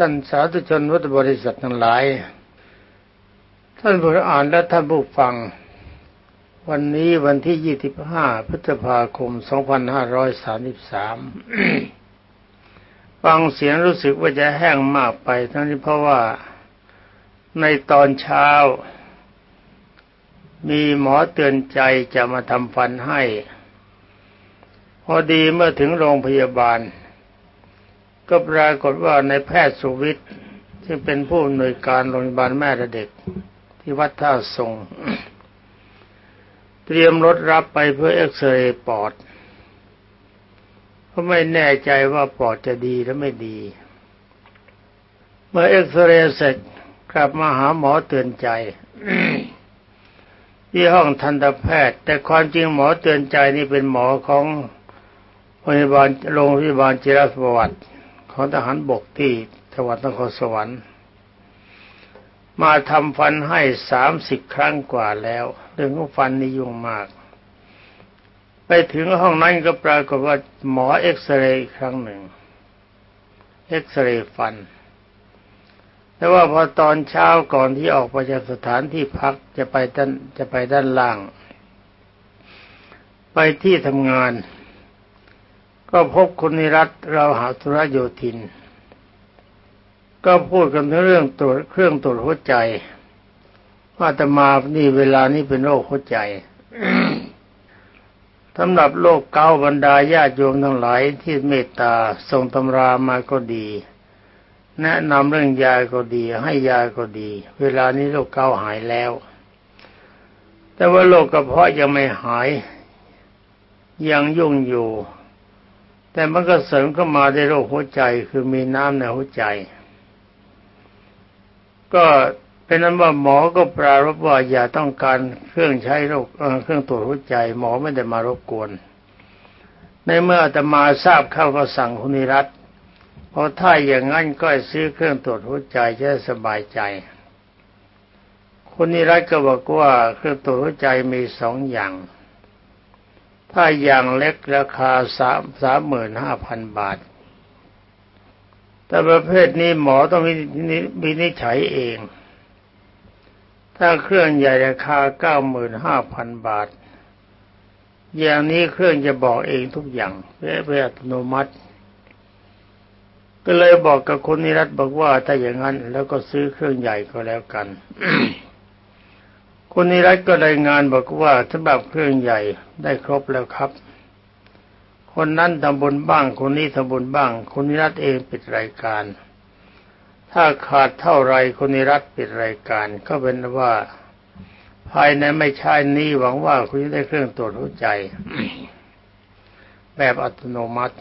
ท่านสาธุชนพุทธบริษัททั้งหลาย ท่านผู้อ่านและท่านผู้ฟัง วันนี้วันที่ 25 พฤษภาคม 2533 ฟังเสียงรู้สึกว่าจะแห้งมากไป ทั้งนี้เพราะว่าในตอนเช้า มีหมอเตือนใจจะมาทำฟันให้ พอดีเมื่อถึงโรงพยาบาล ก็ปรากฏว่าในแพทย์สุวิทย์ซึ่งเป็นผู้อำนวยการโรงพยาบาลแม่และเด็ก ที่วัดท่าทรง เตรียมรถรับไปเพื่อเอ็กซเรย์ปอดเพราะไม่แน่ใจว่าปอดจะดีหรือไม่ดี เมื่อเอ็กซเรย์เสร็จกลับมาหาหมอเตือนใจที่ห้องทันตแพทย์ แต่ความจริงหมอเตือนใจนี่เป็นหมอของโรงพยาบาลโรงพยาบาลจิรประวัติ ของทหารบกที่จังหวัดนครสวรรค์ มาทำฟันให้สามสิบครั้งกว่าแล้ว เรื่องของฟันนี่ยุ่งมาก ไปถึงห้องนั้นก็ปรากฏว่าหมอเอ็กซเรย์อีกครั้งหนึ่งเอ็กซเรย์ฟัน แต่ว่าพอตอนเช้าก่อนที่ออกไปจากสถานที่พักจะไปด้านจะไปด้านล่าง ไปที่ทำงาน ก็พบคุณนิรัตเราหาธุรโยธิน ก็พูดกันถึงเรื่องตรวจเครื่องตรวจหัวใจว่าตมานี่เวลานี้เป็นโรคหัวใจสำหรับโรคเกาบรรดาญาติโยมทั้งหลายที่เมตตาส่งตำรามาก็ดี แนะนำเรื่องยาก็ดี ให้ยาก็ดี เวลานี้โรคเกาหายแล้ว แต่ว่าโรคกระเพาะยังไม่หาย ยังยุ่งอยู่ แต่มันก็เสริมเข้ามาในโรคหัวใจคือมีน้ำในหัวใจ ก็เป็นนั้นว่าหมอก็ปรารบว่าอย่าต้องการเครื่องใช้โรคเครื่องตรวจหัวใจ หมอไม่ได้มารบกวน ในเมื่ออาตมาทราบเข้าก็สั่งคุณนิรัตเพราะถ้าอย่างนั้นก็ซื้อเครื่องตรวจหัวใจจะสบายใจ คุณนิรัตก็บอกว่าเครื่องตรวจหัวใจมีสองอย่าง ถ้าอย่างเล็กราคาสามสามหมื่นห้าพันบาท แต่ประเภทนี้หมอต้องวินิจฉัยเอง ถ้าเครื่องใหญ่ราคาเก้าหมื่นห้าพันบาท อย่างนี้เครื่องจะบอกเองทุกอย่างเพื่ออัตโนมัติ ก็เลยบอกกับคนนิรัตบอกว่าถ้าอย่างนั้นแล้วก็ซื้อเครื่องใหญ่ก็แล้วกัน คุณนิรัตก็รายงานบอกว่าสำหรับเครื่องใหญ่ได้ครบแล้วครับ คนนั้นทำบุญบ้าง คนนี้ทำบุญบ้าง คุณนิรัตเองปิดรายการ ถ้าขาดเท่าไรคุณนิรัตปิดรายการ ก็เป็นว่า ภายในไม่ใช่นี้หวังว่าคุณจะได้เครื่องตรวจหัวใจ แบบอัตโนมัติ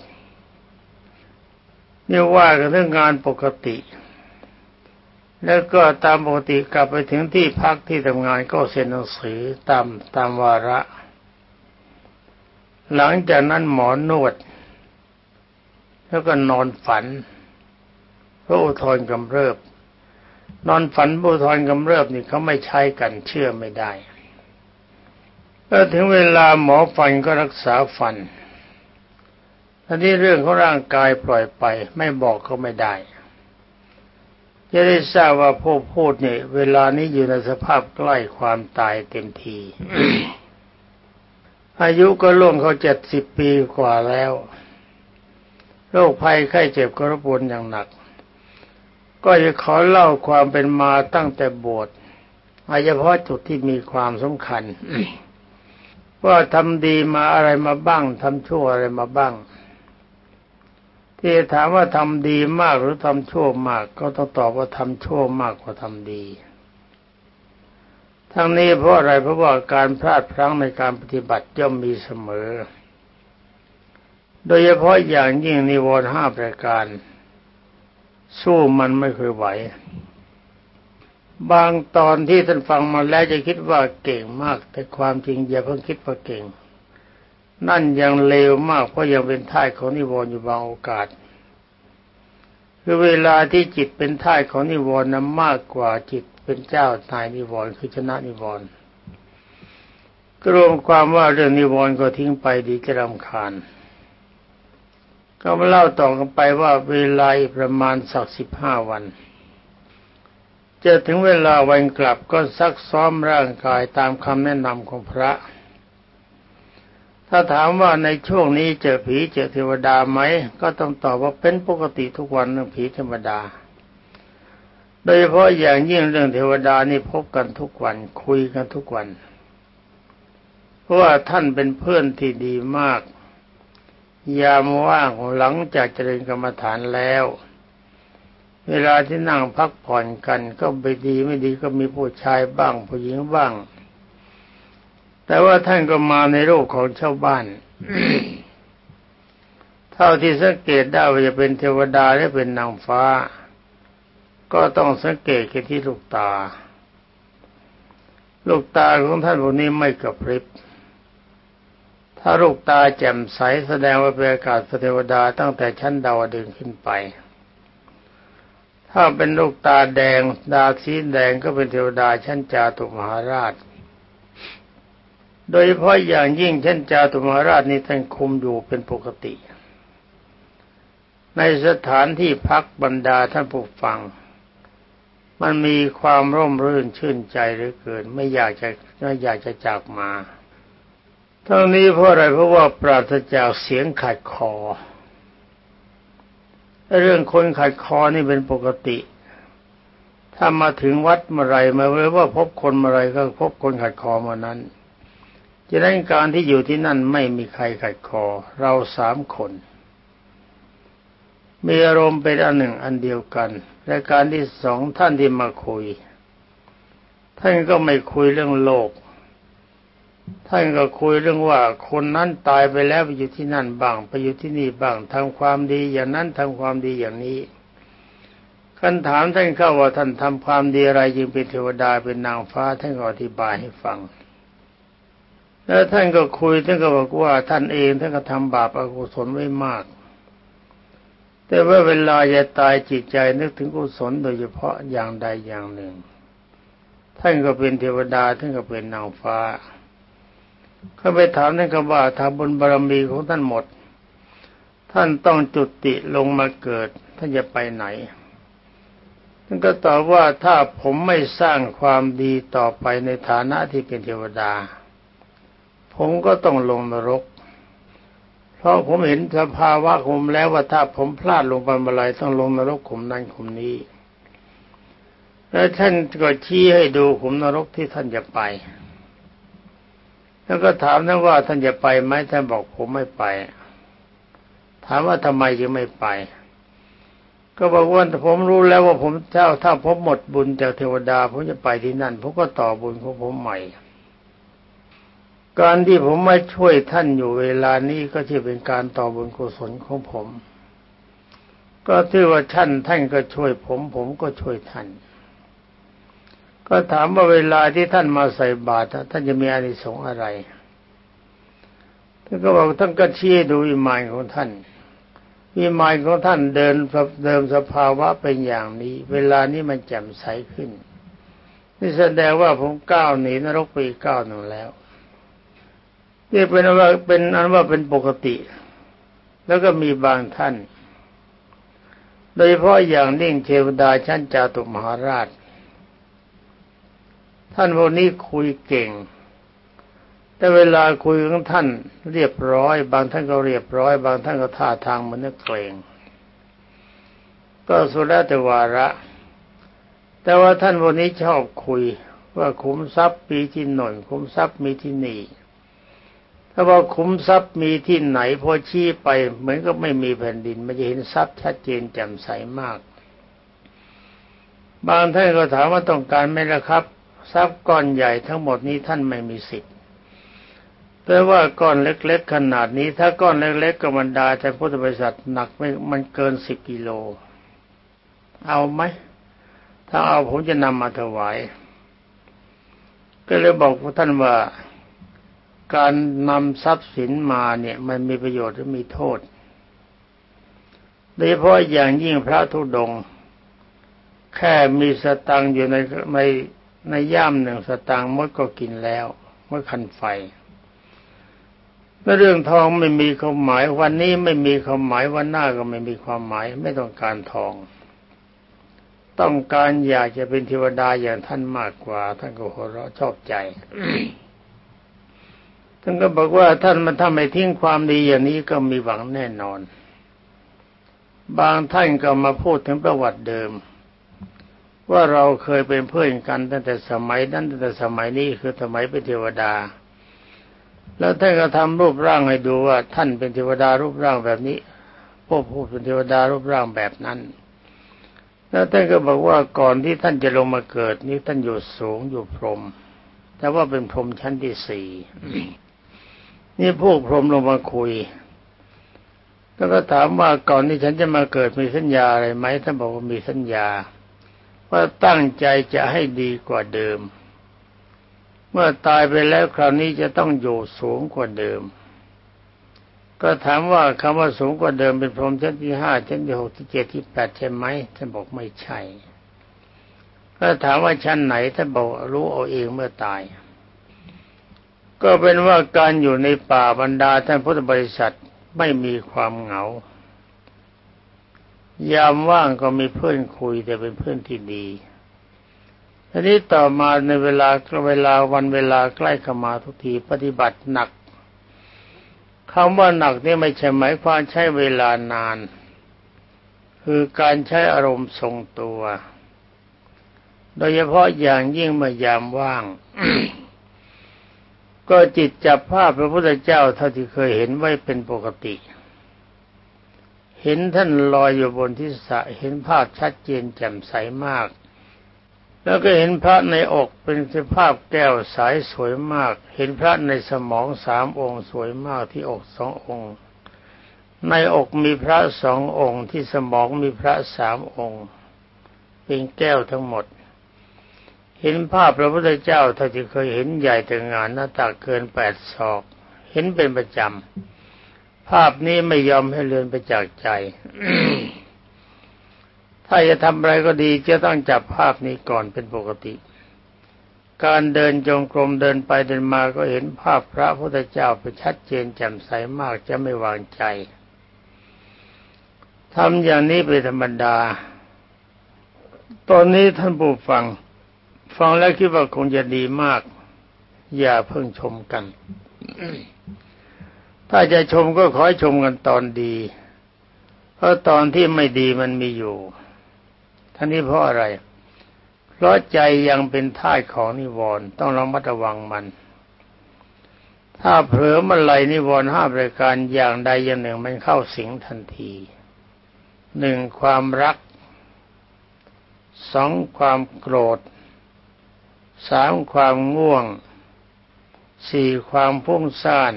นี่ว่ากันเรื่องงานปกติ แล้วก็ตามปกติกลับไปถึงที่พักที่ทำงานก็เซ็นหนังสือตามตามวาระ หลังจากนั้นหมอนวด แล้วก็นอนฝันพระอุทธรกำเริบ นอนฝันพระอุทธรกำเริบนี่เขาไม่ใช้กันเชื่อไม่ได้ก็ถึงเวลาหมอฟันก็รักษาฟันอันนี้เรื่องของร่างกายปล่อยไป ไม่บอกก็ไม่ได้ จะได้ทราบว่าผู้พูดเนี่ยเวลานี้อยู่ในสภาพใกล้ความตายเต็มที อายุก็ล่วงเขาเจ็ดสิบปีกว่าแล้ว โรคภัยไข้เจ็บก็รบกวนอย่างหนัก ก็จะขอเล่าความเป็นมาตั้งแต่บวชอาเฉพาะจุดที่มีความสำคัญว่าทำดีมาอะไรมาบ้างทำชั่วอะไรมาบ้าง ที่ถามว่าทำดีมากหรือทำชั่วมาก ก็ต้องตอบว่าทำชั่วมากกว่าทำดี ทั้งนี้เพราะอะไรเพราะว่าการพลาดพลั้งในการปฏิบัติย่อมมีเสมอ โดยเฉพาะอย่างยิ่งนิวรณ์ห้าประการ สู้มันไม่เคยไหว บางตอนที่ท่านฟังมาแล้วจะคิดว่าเก่งมาก แต่ความจริงอย่าเพิ่งคิดว่าเก่ง นั่นยังเลวมากเพราะยังเป็นท่ายของนิวรณ์อยู่บางโอกาสคือเวลาที่จิตเป็นท่ายของนิวรณ์นั้นมากกว่าจิตเป็นเจ้านายนิวรณ์คือชนะนิวรณ์ก็รวมความว่าเรื่องนิวรณ์ก็ทิ้งไปดีจะรำคาญ ก็มาเล่าต่อกันไปว่าเวลาประมาณสักสิบห้าวันจะถึงเวลาวันกลับก็ซักซ้อมร่างกายตามคำแนะนำของพระ ถ้าถามว่าในช่วงนี้เจอผีเจอเทวดาไหมก็ต้องตอบว่าเป็นปกติทุกวันเรื่องผีเทวดา โดยเฉพาะอย่างยิ่งเรื่องเทวดานี่พบกันทุกวัน คุยกันทุกวัน เพราะว่าท่านเป็นเพื่อนที่ดีมาก ยามว่างหลังจากเจริญกรรมฐานแล้ว เวลาที่นั่งพักผ่อนกันก็ไปดีไม่ดีก็มีผู้ชายบ้างผู้หญิงบ้าง แต่ว่าท่านก็มาในรูปของชาวบ้าน เท่าที่สังเกตได้ว่าจะเป็นเทวดาหรือเป็นนางฟ้า ก็ต้องสังเกตกันที่ลูกตา ลูกตาของท่านพวกนี้ไม่กระพริบ ถ้าลูกตาแจ่มใสแสดงว่าเป็นอากาศเทวดาตั้งแต่ชั้นดาวดึงขึ้นไป ถ้าเป็นลูกตาแดง ดาสีแดงก็เป็นเทวดาชั้นจาตุมหาราช โดยเฉพาะอย่างยิ่งเชั้นจาตุมหาราชนี้ท่านคุมอยู่เป็นปกติ ในสถานที่พักบรรดาท่านผู้ฟัง มันมีความร่มรื่นชื่นใจเหลือเกิน ไม่อยากจะไม่อยากจะจากมาทั้งนี้เพราะอะไรเพราะว่าปราศจากเสียงขัดคอ เรื่องคนขัดคอนี่เป็นปกติ ถ้ามาถึงวัดเมื่อไรมาเลยว่าพบคนเมื่อไรก็พบคนขัดคอเมื่อนั้น จะได้การที่อยู่ที่นั่นไม่มีใครขัดคอ เราสามคน มีอารมณ์เป็นอันหนึ่งอันเดียวกัน และการที่สองท่านที่มาคุย ท่านก็ไม่คุยเรื่องโลก ท่านก็คุยเรื่องว่า คนนั้นตายไปแล้วไปอยู่ที่นั่นบ้างไปอยู่ที่นี่บ้างทำความดีอย่างนั้นทำความดีอย่างนี้คันถามท่านเข้าว่าท่านทำความดีอะไรจึงเป็นเทวดาเป็นนางฟ้าท่านก็อธิบายให้ฟัง แล้วท่านก็คุยท่านก็บอกว่าท่านเองท่านก็ทำบาปอกุศลไว้มาก แต่ว่าเวลาจะตายจิตใจนึกถึงกุศลโดยเฉพาะอย่างใดอย่างหนึ่ง ท่านก็เป็นเทวดาท่านก็เป็นนางฟ้าเขาไปถามท่านก็ว่าถ้าบุญบารมีของท่านหมด ท่านต้องจุติลงมาเกิด ท่านจะไปไหนท่านก็ตอบว่าถ้าผมไม่สร้างความดีต่อไปในฐานะที่เป็นเทวดา ผมก็ต้องลงนรก เพราะผมเห็นสภาวะผมแล้วว่าถ้าผมพลาดลงไปเมื่อไรต้องลงนรกขุมนั้นขุมนี้ แล้วท่านก็ชี้ให้ดูขุมนรกที่ท่านจะไป แล้วก็ถามท่านว่าท่านจะไปไหมท่านบอกผมไม่ไป ถามว่าทำไมจึงไม่ไปก็บอกว่าผมรู้แล้วว่าผมถ้าถ้าผมหมดบุญจากเทวดาผมจะไปที่นั่นผมก็ต่อบุญของผมใหม่ การที่ผมมาช่วยท่านอยู่เวลานี้ก็จะเป็นการต่อบุญกุศลของผม ก็ถือว่าท่านท่านก็ช่วยผม ผมก็ช่วยท่าน ก็ถามว่าเวลาที่ท่านมาใส่บาตรท่านจะมีอานิสงส์อะไรท่านก็บอกท่านก็ชี้ดูวิมานของท่านวิมานของท่านเดินเดิมสภาวะเป็นอย่างนี้ เวลานี้มันแจ่มใสขึ้น นี่แสดงว่าผมก้าวหนีนรกไปก้าวหนึ่งแล้ว นี่เป็นว่าเป็นอันว่าเป็นปกติ แล้วก็มีบางท่าน โดยเฉพาะอย่างนิ่งเทวดาชั้นจาตุมหาราช ท่านพวกนี้คุยเก่ง แต่เวลาคุยของท่านเรียบร้อย บางท่านก็เรียบร้อย บางท่านก็ท่าทางเหมือนนักเกรงก็สุดแล้วแต่วาระ แต่ว่าท่านพวกนี้ชอบคุยว่าขุมทรัพย์มีที่หน่นขุมทรัพย์มีที่นี่ ถ้าว่าขุมทรัพย์มีที่ไหนพอชี้ไป เหมือนก็ไม่มีแผ่นดิน มันจะเห็นทรัพย์ชัดเจนแจ่มใสมาก บางท่านก็ถามว่าต้องการไหมล่ะครับ ทรัพย์ก้อนใหญ่ทั้งหมดนี้ท่านไม่มีสิทธิ์แต่ว่าก้อนเล็ก ๆ ขนาดนี้ ถ้าก้อนเล็ก ๆก็บรรดาแต่พุทธบริษัทหนักไม่มันเกินสิบกิโล เอาไหมถ้าเอาผมจะนำมาถวาย ก็เลยบอกท่านว่า การนำทรัพย์สินมาเนี่ยมันมีประโยชน์หรือมีโทษ โดยเฉพาะอย่างยิ่งพระธุดงค์แค่มีสตังอยู่ในในในย่ามหนึ่งสตางค์มดก็กินแล้วเมื่อคันไฟเรื่องทองไม่มีความหมาย วันนี้ไม่มีความหมายวันหน้าก็ไม่มีความหมาย ไม่ต้องการทอง ต้องการอยากจะเป็นเทวดาอย่างท่านมากกว่า ท่านก็หัวเราะชอบใจ ท่านก็บอกว่าท่านมันทำไมทิ้งความดีอย่างนี้ก็มีหวังแน่นอน บางท่านก็มาพูดถึงประวัติเดิม ว่าเราเคยเป็นเพื่อนกันตั้งแต่สมัยนั้นตั้งแต่สมัยนี้คือสมัยเป็นเทวดา แล้วท่านก็ทำรูปร่างให้ดูว่าท่านเป็นเทวดารูปร่างแบบนี้พวกผู้เป็นเทวดารูปร่างแบบนั้น แล้วท่านก็บอกว่าก่อนที่ท่านจะลงมาเกิดนี้ท่านอยู่สูงอยู่พรหมแต่ว่าเป็นพรหมชั้นที่สี่ นี่พวกพรหมลงมาคุย แล้วก็ถามว่าก่อนที่ฉันจะมาเกิดมีสัญญาอะไรไหมท่านบอกว่ามีสัญญา ว่าตั้งใจจะให้ดีกว่าเดิม เมื่อตายไปแล้วคราวนี้จะต้องอยู่สูงกว่าเดิม ก็ถามว่าคำว่าสูงกว่าเดิมเป็นพรหมชั้นที่ห้าชั้นที่หกที่เจ็ดที่แปดใช่ไหมท่านบอกไม่ใช่ ก็ถามว่าชั้นไหนท่านบอกรู้เอาเองเมื่อตาย ก็เป็นว่าการอยู่ในป่าบรรดาท่านพุทธบริษัทไม่มีความเหงา ยามว่างก็มีเพื่อนคุยแต่เป็นเพื่อนที่ดีทีนี้ต่อมาในเวลาเวลาวันเวลาใกล้เข้ามาทุกทีปฏิบัติหนักคำว่าหนักนี่ไม่ใช่หมายความใช้เวลานาน คือการใช้อารมณ์ทรงตัว โดยเฉพาะอย่างยิ่งเมื่อยามว่าง ก็จิตจับภาพพระพุทธเจ้าเท่าที่เคยเห็นไว้เป็นปกติ เห็นท่านลอยอยู่บนทิศะเห็นภาพชัดเจนแจ่มใสมาก แล้วก็เห็นพระในอกเป็นสภาพแก้วสายสวยมาก เห็นพระในสมองสามองค์สวยมากที่อกสององค์ ในอกมีพระสององค์ที่สมองมีพระสามองค์ เป็นแก้วทั้งหมด เห็นภาพพระพุทธเจ้าเท่าที่เคยเห็นใหญ่แต่งานหน้าตักเกินแปดศอก เห็นเป็นประจำ ภาพนี้ไม่ยอมให้เลือนไปจากใจ ถ้าจะทำอะไรก็ดีจะต้องจับภาพนี้ก่อนเป็นปกติ การเดินจงกรมเดินไปเดินมาก็เห็นภาพพระพุทธเจ้าไปชัดเจนแจ่มใสมากจะไม่วางใจทำอย่างนี้เป็นธรรมดา ตอนนี้ท่านผู้ฟัง ฟังแล้วคิดว่าคงจะดีมาก อย่าเพิ่งชมกัน ถ้าจะชมก็ขอให้ชมกันตอนดี เพราะตอนที่ไม่ดีมันมีอยู่ท่านี้เพราะอะไร เพราะใจยังเป็นท่าของนิวรณ์ต้องระมัดระวังมัน ถ้าเผลอมันไหลนิวรณ์ห้าประการอย่างใดอย่างหนึ่งมันเข้าสิงทันทีหนึ่งความรักสองความโกรธ สามความง่วงสี่ความพุ่งซ่าน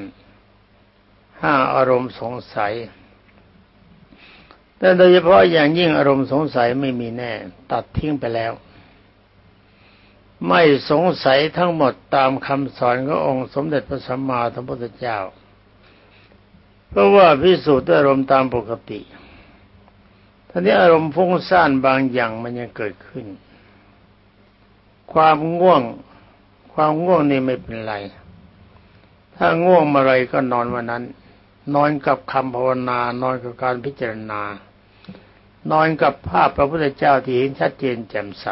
ห้าอารมณ์สงสัยแต่โดยเฉพาะอย่างยิ่งอารมณ์สงสัยไม่มีแน่ ตัดทิ้งไปแล้ว ไม่สงสัยทั้งหมดตามคำสอนขององค์สมเด็จพระสัมมาสัมพุทธเจ้า เพราะว่าพิสูจน์ด้วยอารมณ์ตามปกติท่านี้อารมณ์ฟุ้งซ่านบางอย่างมันยังเกิดขึ้น ความง่วง ความง่วงนี่ไม่เป็นไร ถ้าง่วงเมาไรก็นอนวันนั้น นอนกับคำภาวนานอนกับการพิจารณา นอนกับภาพพระพุทธเจ้าที่เห็นชัดเจนแจ่มใส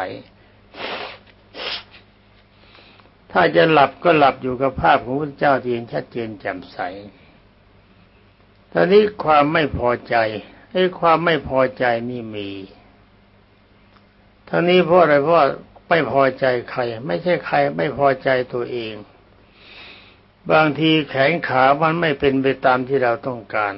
ถ้าจะหลับก็หลับอยู่กับภาพของพระพุทธเจ้าที่เห็นชัดเจนแจ่มใสตอนนี้ความไม่พอใจไอ้ความไม่พอใจนี่มีท่านี้เพราะอะไรเพราะ ไม่พอใจใคร ไม่ใช่ใครไม่พอใจตัวเอง บางทีแขนขามันไม่เป็นไปตามที่เราต้องการ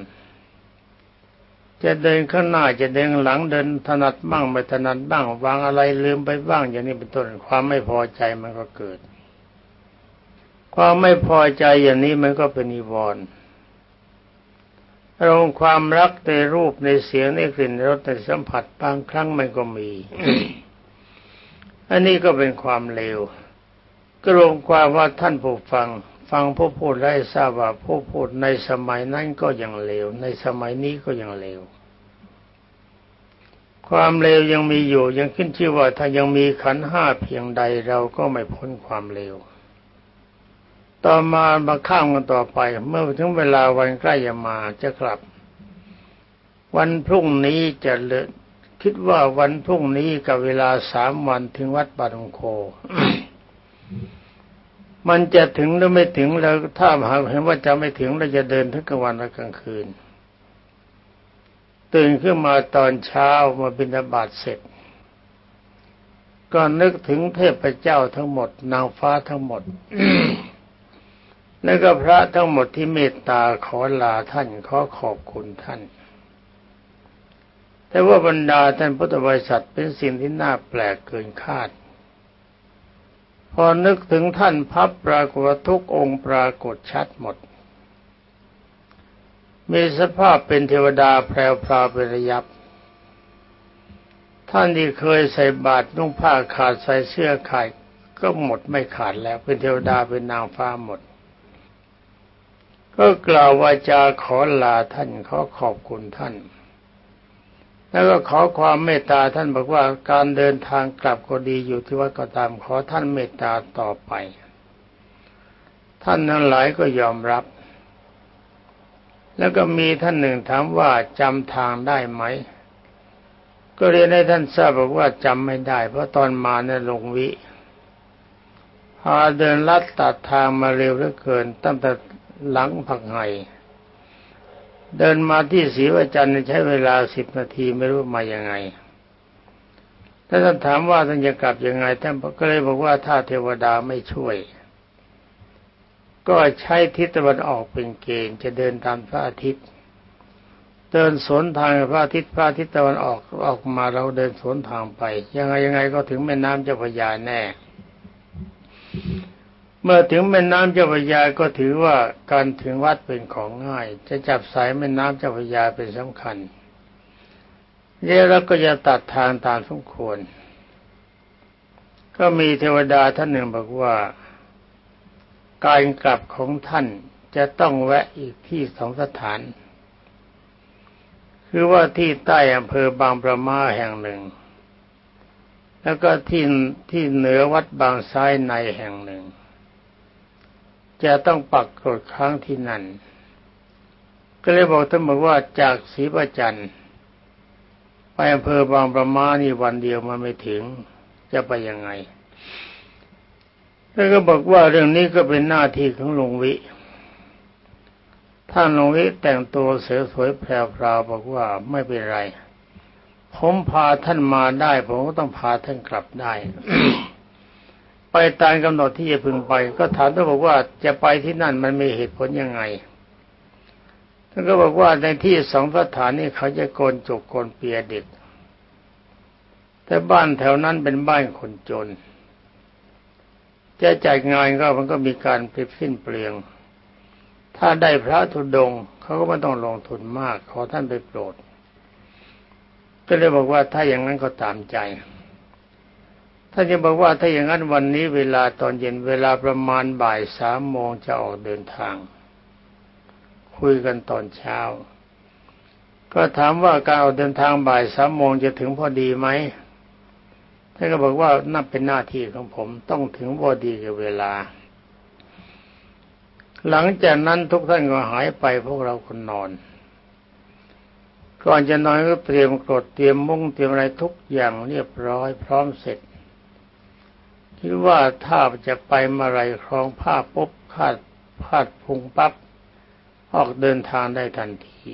จะเดินข้างหน้าจะเดินหลังเดินถนัดบ้างไม่ถนัดบ้างวางอะไรลืมไปบ้าง อย่างนี้เป็นต้นความไม่พอใจมันก็เกิด ความไม่พอใจอย่างนี้มันก็เป็นนิวรณ์อารมณ์ความรักในรูปในเสียงในกลิ่นรสในสัมผัสบางครั้งมันก็มี อันนี้ก็เป็นความเลวก็รวมความว่าท่านผู้ฟัง ฟังผู้พูดได้ทราบว่าผู้พูดในสมัยนั้นก็ยังเลว ในสมัยนี้ก็ยังเลว ความเลวยังมีอยู่ยังขึ้นชื่อว่าถ้ายังมีขันห้าเพียงใดเราก็ไม่พ้นความเลวต่อมามาข้ามกันต่อไป เมื่อถึงเวลาวันใกล้จะมาจะกลับ วันพรุ่งนี้จะเล คิดว่าวันพรุ่งนี้กับเวลาสามวันถึงวัดบารงโค มันจะถึงหรือไม่ถึงแล้วถ้าหากเห็นว่าจะไม่ถึงเราจะเดินทั้งกลางวันและกลางคืน ตื่นขึ้นมาตอนเช้ามาบิณฑบาตเสร็จ ก็นึกถึงเทพเจ้าทั้งหมด นางฟ้าทั้งหมดแล้วก็พระทั้งหมดที่เมตตาขอลาท่านขอขอบคุณท่าน แต่ว่าบรรดาท่านพุทธบริษัทเป็นสิ่งที่น่าแปลกเกินคาด พอนึกถึงท่านพับปรากฏทุกองค์ปรากฏชัดหมด มีสภาพเป็นเทวดาแพรวพราวเป็นระยับ ท่านที่เคยใส่บาตรนุ่งผ้าขาดใส่เสื้อขาดก็หมดไม่ขาดแล้ว เป็นเทวดาเป็นนางฟ้าหมด ก็กล่าววาจาขอลาท่านขอขอบคุณท่าน แล้วก็ขอความเมตตาท่านบอกว่าการเดินทางกลับก็ดีอยู่ที่วัดก็ตามขอท่านเมตตาต่อไป ท่านนั้นหลายก็ยอมรับ แล้วก็มีท่านหนึ่งถามว่าจำทางได้ไหม ก็เรียนให้ท่านทราบบอกว่าจำไม่ได้ เพราะตอนมาเนี่ยลงวิพาเดินลัดตัดทางมาเร็วเหลือเกินตั้งแต่หลังผักไห่ เดินมาที่ศรีวจันทร์ใช้เวลาสิบนาทีไม่รู้มาอย่างไงถ้าท่านถามว่าท่านจะกลับยังไงท่านก็เลยบอกว่าถ้าเทวดาไม่ช่วย ก็ใช้ทิศตะวันออกเป็นเกณฑ์จะเดินตามพระอาทิตย์ เดินสวนทางพระอาทิตย์พระอาทิตย์ตะวันออกออกมาเราเดินสวนทางไป ยังไงยังไงก็ถึงแม่น้ำเจ้าพระยาแน่ เมื่อถึงแม่น้ำเจ้าพระยาก็ถือว่าการถึงวัดเป็นของง่าย จะจับสายแม่น้ำเจ้าพระยาเป็นสำคัญแล้วก็จะตัดทางตามสมควร ก็มีเทวดาท่านหนึ่งบอกว่า การกลับของท่านจะต้องแวะอีกที่สองสถาน คือว่าที่ใต้อำเภอบางประมาแห่งหนึ่ง แล้วก็ที่ที่เหนือวัดบางซ้ายในแห่งหนึ่ง จะต้องปักกรดค้างที่นั่น ก็เลยบอกท่านบอกว่าจากศรีประจันไปอำเภอบางประมานี่วันเดียวมันไม่ถึงจะไปยังไงแล้วก็บอกว่าเรื่องนี้ก็เป็นหน้าที่ของหลวงวิท่านหลวงวิแต่งตัวเสือสวยแพรวๆบอกว่าไม่เป็นไร ผมพาท่านมาได้ ผมก็ต้องพาท่านกลับได้ ตามกำหนดที่จะพึงไป ก็ถามท่านบอกว่าจะไปที่นั่นมันมีเหตุผลยังไงท่านก็บอกว่าในที่สองสถานนี้เขาจะโกนจุกโกนเปียเด็ก แต่บ้านแถวนั้นเป็นบ้านคนจน จะจ่ายงานก็มันก็มีการปิดสิ้นเปลือง ถ้าได้พระธุดงเขาก็ไม่ต้องลงทุนมาก ขอท่านไปโปรด ก็เลยบอกว่าถ้าอย่างนั้นก็ตามใจ ท่านจะบอกว่าถ้าอย่างนั้นวันนี้เวลาตอนเย็นเวลาประมาณบ่ายสามโมงจะออกเดินทาง คุยกันตอนเช้า ก็ถามว่าการออกเดินทางบ่ายสามโมงจะถึงพอดีไหมท่านก็บอกว่านั่นเป็นหน้าที่ของผมต้องถึงพอดีกับเวลา หลังจากนั้นทุกท่านก็หายไปพวกเราคนนอนก่อนจะนอนก็เตรียมกรดเตรียมมุ้งเตรียมอะไรทุกอย่างเรียบร้อยพร้อมเสร็จ คิดว่าถ้าจะไปมาไรครองผ้าปุ๊บคาดพาดพุงปั๊บออกเดินทางได้ทันที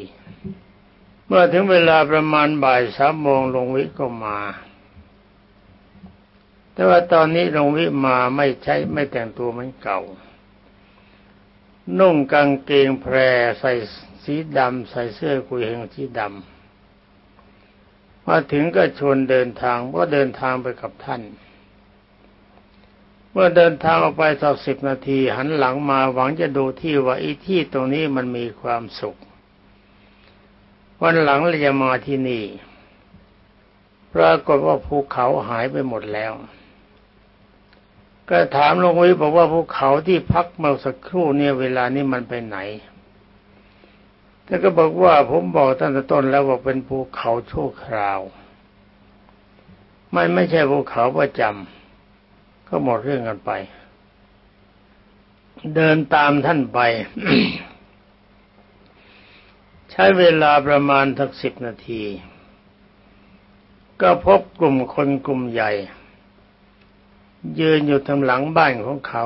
เมื่อถึงเวลาประมาณบ่ายสามโมงลงวิก็มา แต่ว่าตอนนี้ลงวิมาไม่ใช้ไม่แต่งตัวเหมือนเก่า นุ่งกางเกงแพรใส่สีดำใส่เสื้อกุยเฮงสีดำมาถึงก็ชวนเดินทางว่าเดินทางไปกับท่าน เมื่อเดินทางออกไปสักสิบนาทีหันหลังมาหวังจะดูที่ว่าอีที่ตรงนี้มันมีความสุข วันหลังเราจะมาที่นี่ปรากฏว่าภูเขาหายไปหมดแล้ว ก็ถามลงวิบอกว่าภูเขาที่พักมาสักครู่เนี่ยเวลานี้มันไปไหนท่านก็บอกว่าผมบอกตั้งแต่ต้นแล้วว่าเป็นภูเขาชั่วคราว มันไม่ใช่ภูเขาประจำ ก็หมดเรื่องกันไป เดินตามท่านไป ใช้เวลาประมาณทักสิบนาที ก็พบกลุ่มคนกลุ่มใหญ่ ยืนอยู่ทางหลังบ้านของเขา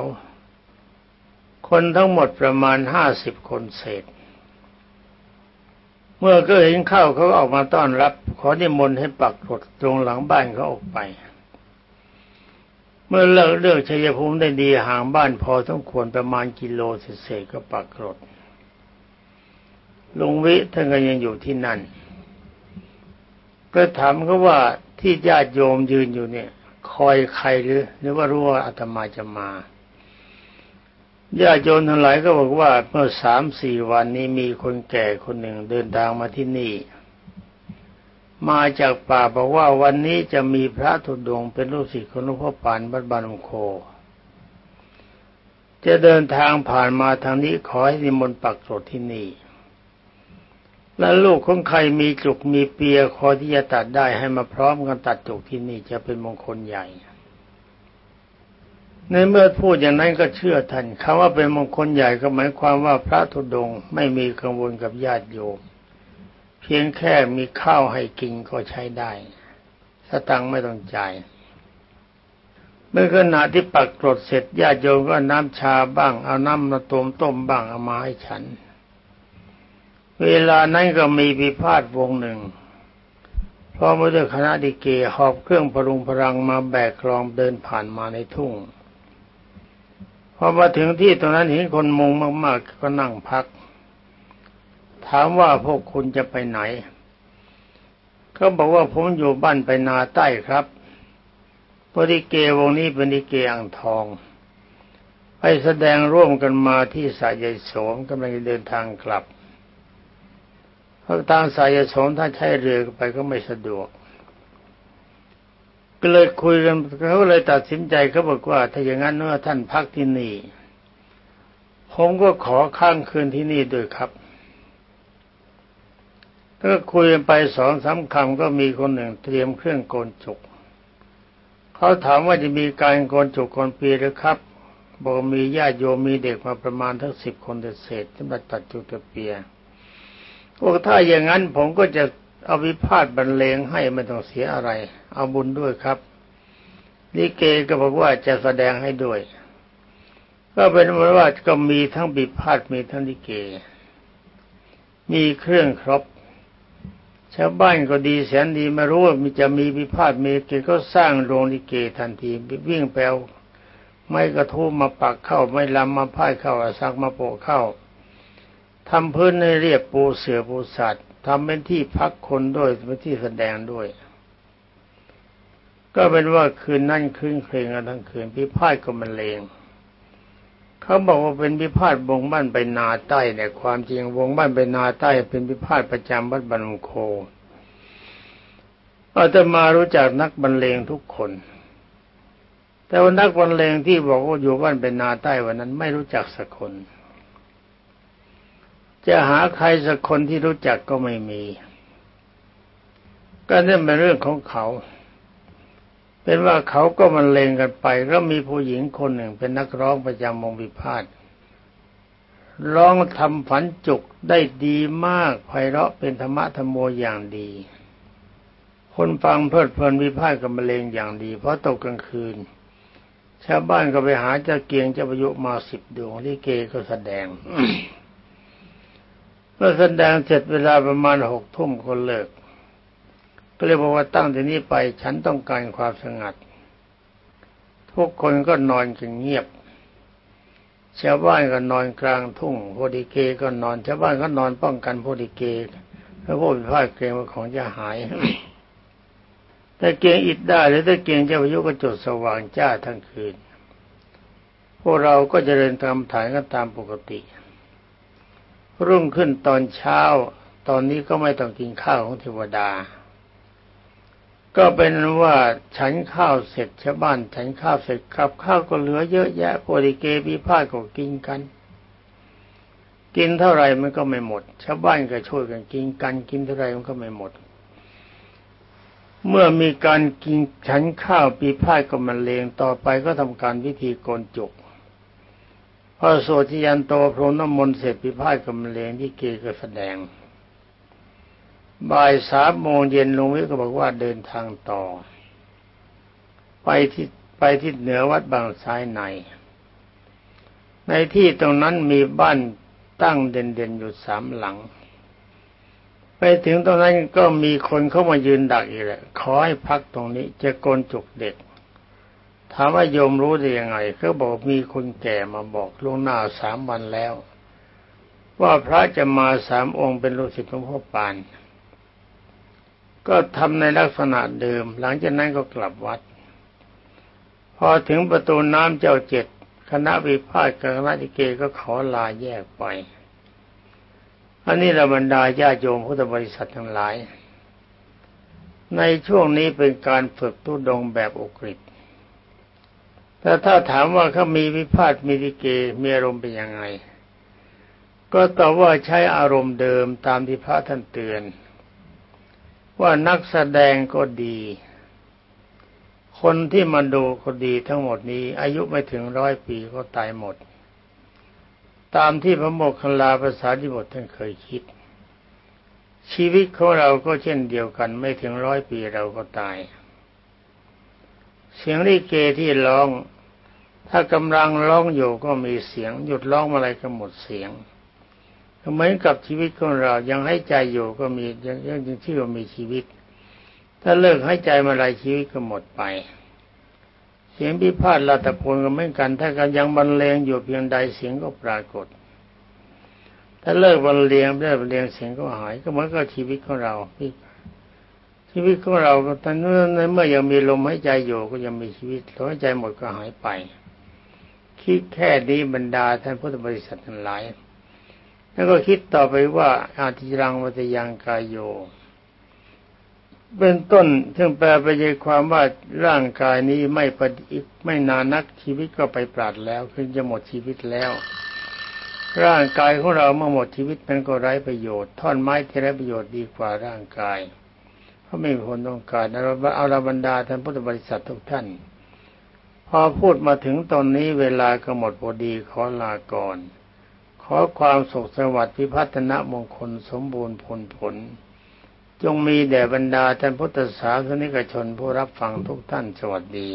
คนทั้งหมดประมาณห้าสิบคนเศษเมื่อก็เห็นเข้าเขาออกมาต้อนรับ ขอนิมนต์ให้ปักกดตรงหลังบ้านเขาออกไป เมื่อเลิกเลือกชัยภูมิได้ดีห่างบ้านพอสมควรประมาณกิโลเศษก็ปักรถลุงวิท่านก็ยังอยู่ที่นั่น ก็ถามเขาว่าที่ญาติโยมยืนอยู่เนี่ย คอยใครหรือ หรือว่ารู้ว่าอาตมาจะมาญาติโยมทั้งหลายก็บอกว่าเมื่อสามสี่วันนี้มีคนแก่คนหนึ่งเดินทางมาที่นี่ มาจากป่าบอกว่าวันนี้จะมีพระธุดงเป็นลูกศิษย์ของหลวงพ่อปานบัดบานมโค จะเดินทางผ่านมาทางนี้ขอให้นิมนต์ปักสดที่นี่ และลูกของใครมีจุกมีเปียคอที่จะตัดได้ให้มาพร้อมกันตัดจุกที่นี่จะเป็นมงคลใหญ่ ในเมื่อพูดอย่างนั้นก็เชื่อท่านคำว่าเป็นมงคลใหญ่ก็หมายความว่าพระธุดงไม่มีกังวลกับญาติโยม เพียงแค่มีข้าวให้กินก็ใช้ได้สตังไม่ต้องจ่ายเมื่อขณะที่ปักกรดเสร็จญาติโยมก็น้ำชาบ้าง เอาน้ำมาต้มต้มบ้างเอามาให้ฉัน เวลานั้นก็มีพิพาทวงหนึ่งพอมาด้วยคณะดิเกหอบเครื่องพรุงพรังมาแบกกรองเดินผ่านมาในทุ่งพอมาถึงที่ตรงนั้นเห็นคนมุงมากๆก็นั่งพัก ถามว่าพวกคุณจะไปไหน เขาบอกว่าผมอยู่บ้านไปนาใต้ครับพอดีเกวงนี้เป็นดิเกอ่างทอง ไปแสดงร่วมกันมาที่สายใหญ่สมกำลังจะเดินทางกลับเพราะทางสายใหญ่สมถ้าใช้เรือไปก็ไม่สะดวก ก็เลยคุยกันเขาเลยตัดสินใจเขาบอกว่า ถ้าอย่างนั้นเมื่อท่านพักที่นี่ ผมก็ขอข้างคืนที่นี่ด้วยครับ ก็คุยไปสองสามคำก็มีคนหนึ่งเตรียมเครื่องโกนจุก เขาถามว่าจะมีการโกนจุกโกนปีหรือครับ บอกมีญาติโยมมีเด็กมาประมาณทั้งสิบคนเศษสำหรับตัดจุกตะเปียบอกถ้าอย่างนั้นผมก็จะเอาวิพาทบรรเลงให้ไม่ต้องเสียอะไร เอาบุญด้วยครับลิเกก็บอกว่าจะแสดงให้ด้วย ก็เป็นว่าก็มีทั้งบิพาทมีทั้งลิเก มีเครื่องครบ ชาวบ้านก็ดีแสนดีไมารู้ว่ามีจะมีพิพาทมีเกก็สร้างโรงลิเกทันทีวิ่งไปเอาไม้กระทู้มาปักเข้าไม่ลำมาพ่ายเข้าอาซักมาโปะเข้าทำพื้นในเรียบปูเสือปูสัตว์ทำเป็นที่พักคนด้วยเป็นที่แสดงด้วย ก็เป็นว่าคืนนั่นคืนเพลงกันทั้งคืนพิพาทก็มันเลง เขาบอกว่าเป็นพิพาทวงบ้านไปนาใต้เนี่ยความจริงวงบ้านไปนาใต้เป็นพิพาทประจำวัดบันโคอาตมารู้จักนักบรรเลงทุกคน แต่ว่านักบรรเลงที่บอกว่าอยู่บ้านเป็นนาใต้วันนั้นไม่รู้จักสักคน จะหาใครสักคนที่รู้จักก็ไม่มี ก็นั่นเป็นเรื่องของเขา เป็นว่าเขาก็มันเลงกันไป แล้วมีผู้หญิงคนหนึ่งเป็นนักร้องประจำวงวิพาทร้องทำฝันจุกได้ดีมากไพเราะเป็นธรรมะธรรมโมอย่างดี คนฟังเพลิดเพลินวิพาทกับมะเร็งอย่างดี เพราะตกกลางคืน ชาวบ้านก็ไปหาเจ้าเกียงเจ้าประยุมาสิบดวงลิเกก็แสดงเมื่อแสดงเสร็จเวลาประมาณหกทุ่มก็เลิก ก็เลยบอกว่าตั้งแต่นี้ไปฉันต้องการความสงัด ทุกคนก็นอนกันเงียบ ชาวบ้านก็นอนกลางทุ่งโพดิเกก็นอน ชาวบ้านก็นอนป้องกันโพดิเกเพราะพวกพิพาทเกรงว่าของจะหายแต่เกียงอิดได้หรือถ้าเกียงเจ้าพายุก็จุดสว่างจ้าทั้งคืน พวกเราก็จะเดินตามฐานกันตามปกติ รุ่งขึ้นตอนเช้า ตอนนี้ก็ไม่ต้องกินข้าวของเทวดา ก็เป็นว่าฉันข้าวเสร็จชาวบ้านฉันข้าวเสร็จครับข้าวก็เหลือเยอะแยะโพธิเกปีพาดก็กินกัน กินเท่าไรมันก็ไม่หมดชาวบ้านก็ช่วยกันกินกันกินเท่าไรมันก็ไม่หมด เมื่อมีการกินฉันข้าวปีพาดก็มันเลงต่อไปก็ทำการวิธีโกนจุกพอสวดที่ยันโตพรหมน้ำมนต์เสร็จพิพาทกำเลงที่เกก็แสดง บ่ายสามโมงเย็นลุงวิก็บอกว่าเดินทางต่อ ไปที่ไปที่เหนือวัดบางซ้ายใน ในที่ตรงนั้นมีบ้านตั้งเด่นๆอยู่สามหลัง ไปถึงตรงนั้นก็มีคนเข้ามายืนดักอีกแหละขอให้พักตรงนี้จะโกนจุกเด็ก ถามว่าโยมรู้ได้ยังไงเขาบอกมีคนแก่มาบอกล่วงหน้าสามวันแล้ว ว่าพระจะมาสามองค์เป็นลูกศิษย์หลวงพ่อปาน ก็ทำในลักษณะเดิม หลังจากนั้นก็กลับวัด พอถึงประตูน้ำเจ้าเจ็ดคณะวิพาทกับคณะลิเกก็ขอลาแยกไป อันนี้เราบรรดาญาโยมพุทธบริษัททั้งหลาย ในช่วงนี้เป็นการฝึกตุดงแบบอุกฤษแต่ถ้าถามว่าเขามีวิพาทมีลิเกมีอารมณ์เป็นยังไง ก็ตอบว่าใช้อารมณ์เดิมตามที่พระท่านเตือน ว่านักแสดงก็ดี คนที่มาดูก็ดีทั้งหมดนี้ อายุไม่ถึงร้อยปีก็ตายหมด ตามที่พระโมคคัลลาภาษาดิบทท่านเคยคิด ชีวิตของเราก็เช่นเดียวกัน ไม่ถึงร้อยปีเราก็ตาย เสียงลิเกที่ร้อง ถ้ากำลังร้องอยู่ก็มีเสียง หยุดร้องอะไรก็หมดเสียง เหมือนกับชีวิตของเรายังให้ใจอยู่ก็มียังยังชื่อว่ามีชีวิต ถ้าเลิกใหายใจมาลายชีวิตก็หมดไป เสียงพิพาทลาตะโกนก็เหมือนกัน ถ้ากันยังบรรเลงอยู่เพียงใดเสียงก็ปรากฏ ถ้าเลิกบรรเลงเลิกบรรเลงเสียงก็หาย ก็เหมือนกับชีวิตของเราพี่ชีวิตของเราก็ตอนนั้นเมื่อยังมีลมหายใจอยู่ก็ยังมีชีวิตลมหายใจหมดก็หายไป คิดแค่นี้บรรดาท่านพุทธบริษัททั้งหลาย แล้วก็คิดต่อไปว่าอาทิรังวัตยังกายโยเป็นต้นซึ่งแปลไปใจความว่าร่างกายนี้ไม่ปฏิไม่นานนักชีวิตก็ไปปราดแล้วคือจะหมดชีวิตแล้ว ร่างกายของเราเมื่อหมดชีวิตมันก็ไร้ประโยชน์ท่อนไม้ที่ไร้ประโยชน์ดีกว่าร่างกายเพราะไม่มีคนต้องการเราเอาละบรรดาท่านพุทธบริษัททุกท่าน พอพูดมาถึงตอนนี้เวลาก็หมดพอดีขอลาก่อน ขอความสุขสวัสดิ์พิพัฒนมงคลสมบูรณ์ผลผล จงมีแด่บรรดาท่านพุทธศาสนิกชนผู้รับฟังทุกท่านสวัสดี